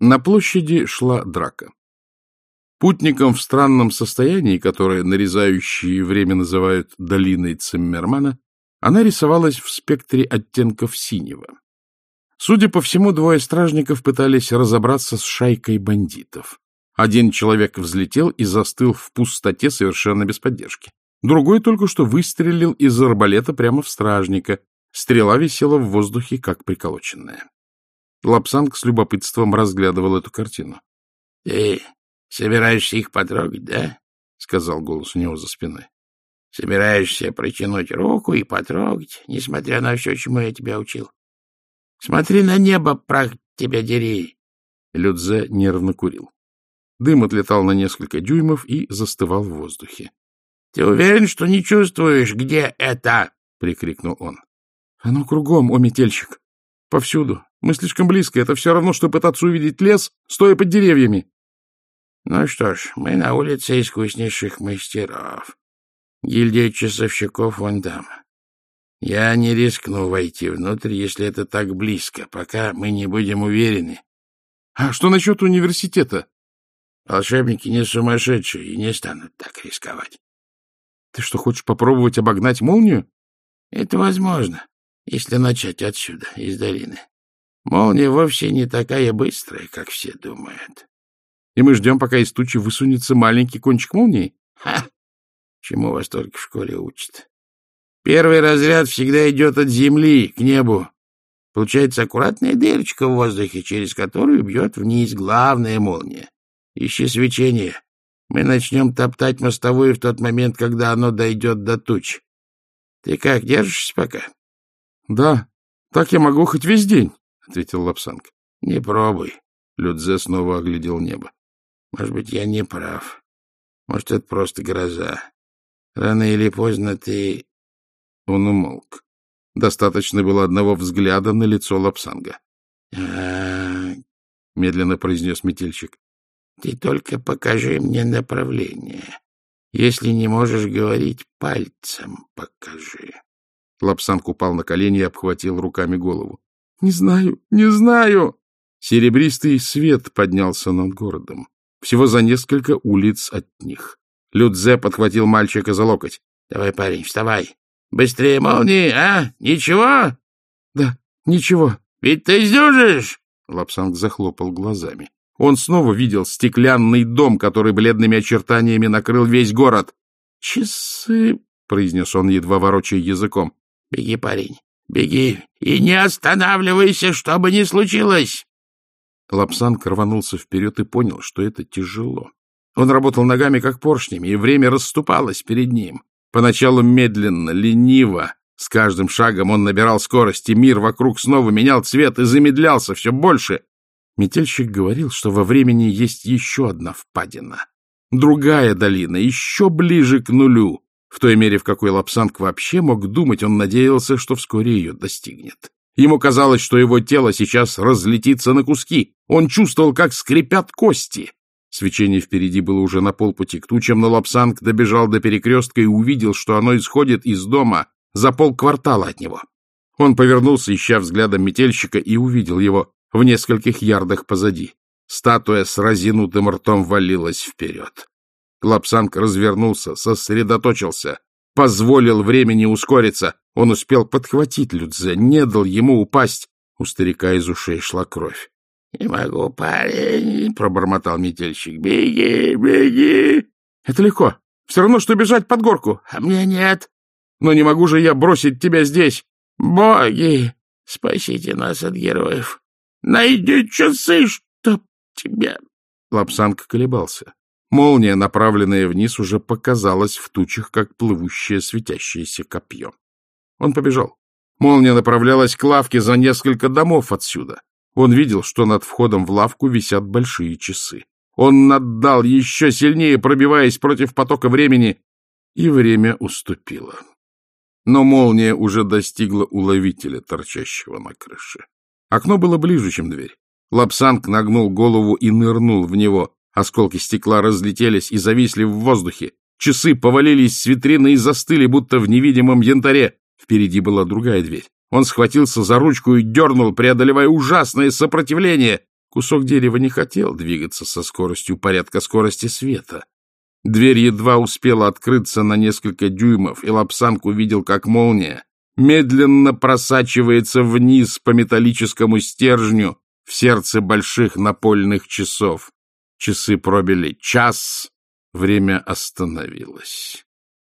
На площади шла драка. Путникам в странном состоянии, которое нарезающие время называют «долиной Циммермана», она рисовалась в спектре оттенков синего. Судя по всему, двое стражников пытались разобраться с шайкой бандитов. Один человек взлетел и застыл в пустоте совершенно без поддержки. Другой только что выстрелил из арбалета прямо в стражника. Стрела висела в воздухе, как приколоченная. Лапсанг с любопытством разглядывал эту картину. — Ты собираешься их потрогать, да? — сказал голос у него за спиной. — Собираешься протянуть руку и потрогать, несмотря на все, чему я тебя учил. Смотри на небо, прах тебя дери. Людзе нервно курил. Дым отлетал на несколько дюймов и застывал в воздухе. — Ты уверен, что не чувствуешь, где это? — прикрикнул он. — Оно кругом, о метельщик. Повсюду. Мы слишком близко. Это все равно, что пытаться увидеть лес, стоя под деревьями. Ну что ж, мы на улице искуснейших мастеров. Гильдия часовщиков вон там. Я не рискну войти внутрь, если это так близко, пока мы не будем уверены. А что насчет университета? Волшебники не сумасшедшие и не станут так рисковать. Ты что, хочешь попробовать обогнать молнию? Это возможно, если начать отсюда, из долины. Молния вовсе не такая быстрая, как все думают. И мы ждем, пока из тучи высунется маленький кончик молнии? Ха! Чему вас только в школе учат? Первый разряд всегда идет от земли к небу. Получается аккуратная дырочка в воздухе, через которую бьет вниз главная молния. Ищи свечение. Мы начнем топтать мостовую в тот момент, когда оно дойдет до туч. Ты как, держишься пока? — Да, так я могу хоть весь день. — ответил Лапсанг. — Не пробуй. Людзе снова оглядел небо. — Может быть, я не прав. Может, это просто гроза. Рано или поздно ты... Он умолк. Достаточно было одного взгляда на лицо Лапсанга. А — медленно произнес метельщик. — Ты только покажи мне направление. Если не можешь говорить, пальцем покажи. Лапсанг упал на колени и обхватил руками голову. — Не знаю, не знаю. Серебристый свет поднялся над городом. Всего за несколько улиц от них. Людзе подхватил мальчика за локоть. — Давай, парень, вставай. Быстрее молнии, а? Ничего? — Да, ничего. — Ведь ты сдюжишь? Лобсанг захлопал глазами. Он снова видел стеклянный дом, который бледными очертаниями накрыл весь город. — Часы, — произнес он, едва ворочая языком. — Беги, парень. Беги и не останавливайся, что бы ни случилось. Лобсанг рванулся вперед и понял, что это тяжело. Он работал ногами, как поршнями, и время расступалось перед ним. Поначалу медленно, лениво. С каждым шагом он набирал скорость, и мир вокруг снова менял цвет и замедлялся все больше. Метельщик говорил, что во времени есть еще одна впадина. Другая долина, еще ближе к нулю. В той мере, в какой Лапсанг вообще мог думать, он надеялся, что вскоре ее достигнет. Ему казалось, что его тело сейчас разлетится на куски. Он чувствовал, как скрипят кости. Свечение впереди было уже на полпути к тучам, но Лапсанг добежал до перекрестка и увидел, что оно исходит из дома за полквартала от него. Он повернулся, ища взглядом метельщика, и увидел его в нескольких ярдах позади. Статуя с разинутым ртом валилась вперед. Клапсанг развернулся, сосредоточился, позволил времени ускориться. Он успел подхватить Людзе, не дал ему упасть. У старика из ушей шла кровь. — Не могу, парень, — пробормотал метельщик. — Беги, беги. — Это легко. Все равно, что бежать под горку. — А мне нет. — Но не могу же я бросить тебя здесь. — Боги, спасите нас от героев. Найди часы, чтоб тебя... Лапсанг колебался. Молния, направленная вниз, уже показалась в тучах, как плывущее светящееся копье. Он побежал. Молния направлялась к лавке за несколько домов отсюда. Он видел, что над входом в лавку висят большие часы. Он наддал еще сильнее, пробиваясь против потока времени, и время уступило. Но молния уже достигла уловителя, торчащего на крыше. Окно было ближе, чем дверь. Лапсанг нагнул голову и нырнул в него. Осколки стекла разлетелись и зависли в воздухе. Часы повалились с витрины и застыли, будто в невидимом янтаре. Впереди была другая дверь. Он схватился за ручку и дернул, преодолевая ужасное сопротивление. Кусок дерева не хотел двигаться со скоростью порядка скорости света. Дверь едва успела открыться на несколько дюймов, и Лапсанг увидел, как молния медленно просачивается вниз по металлическому стержню в сердце больших напольных часов. Часы пробили час, время остановилось.